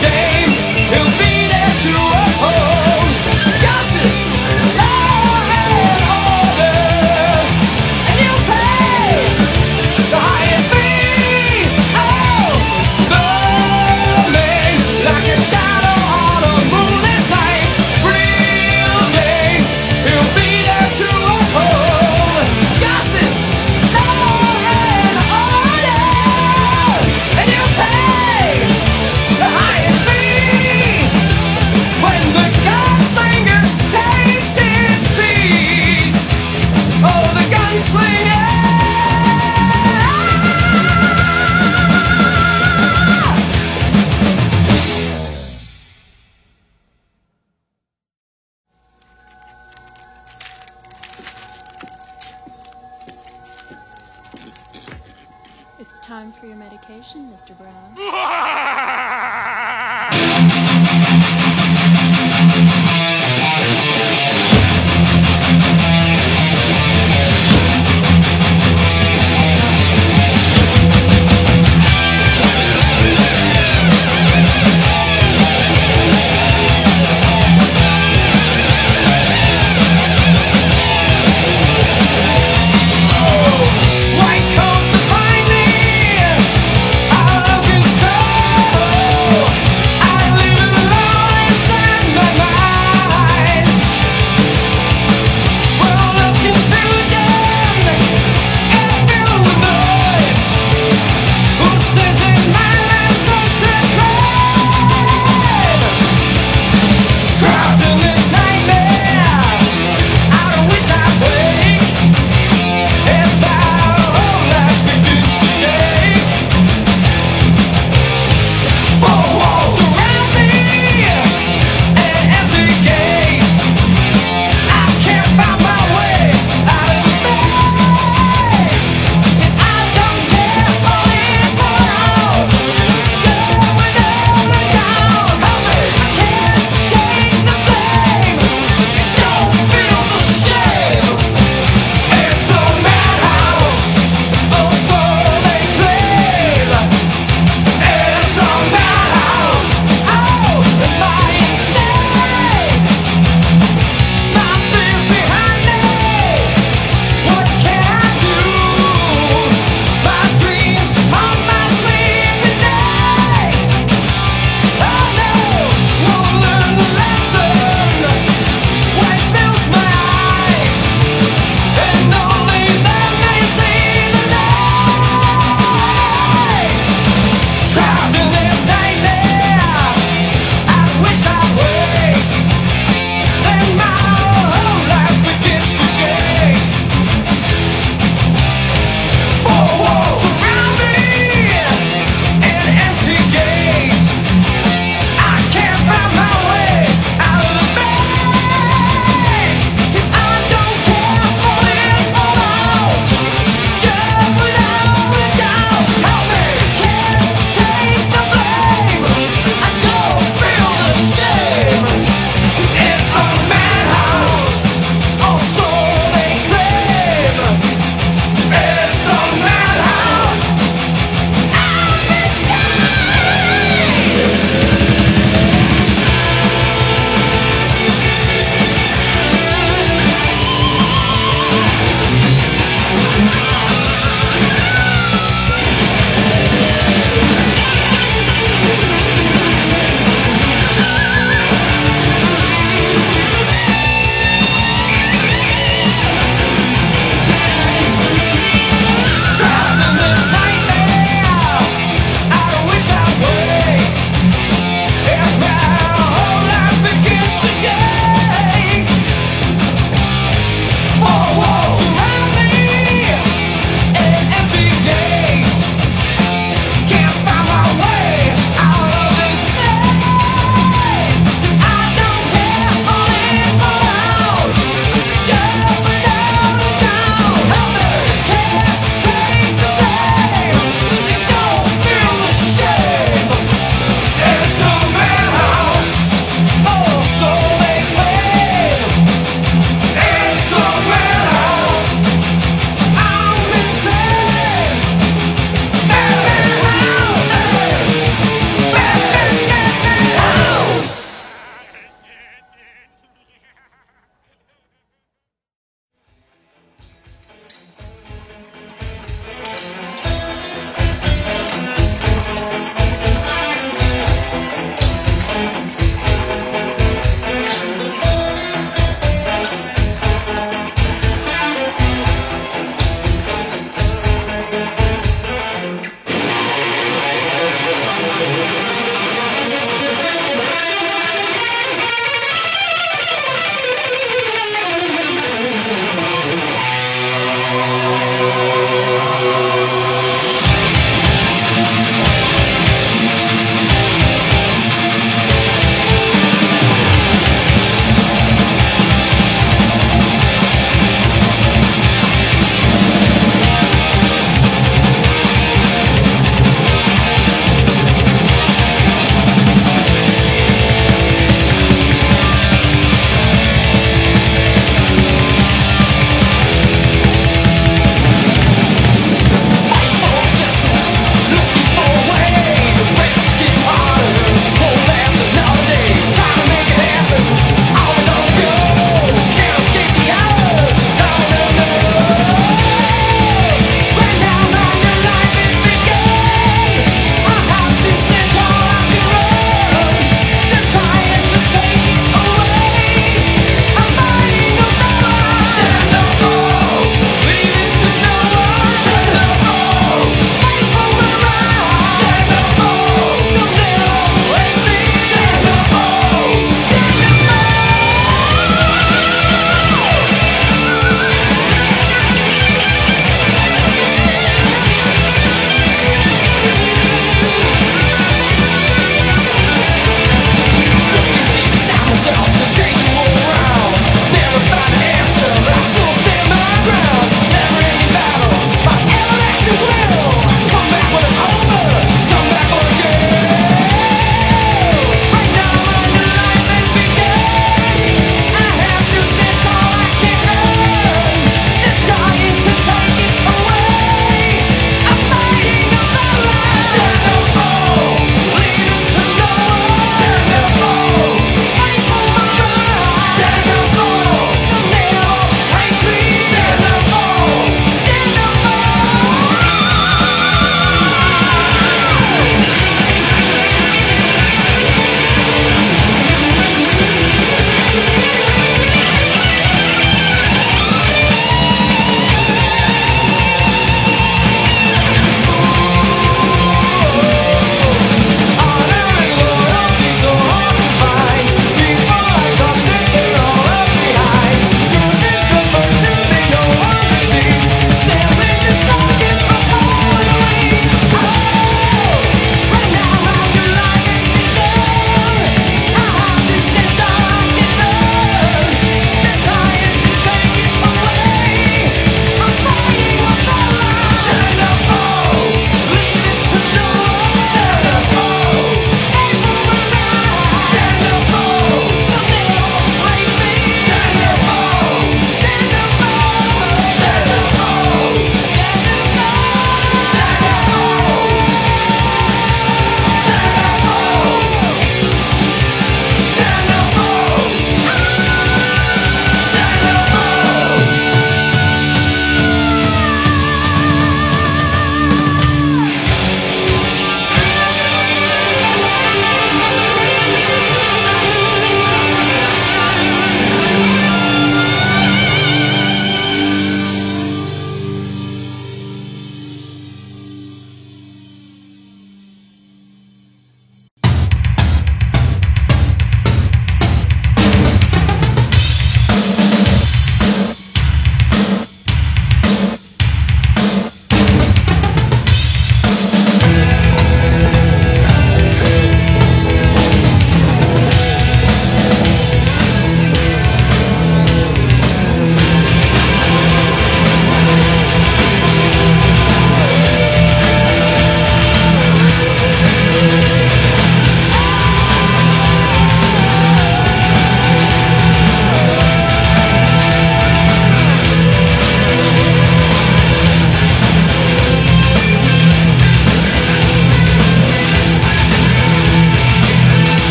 Yeah.